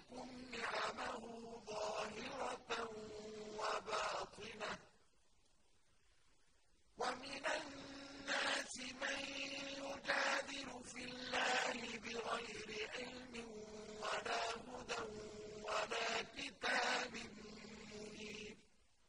عليكم نعمه ظاهرة وباطنة.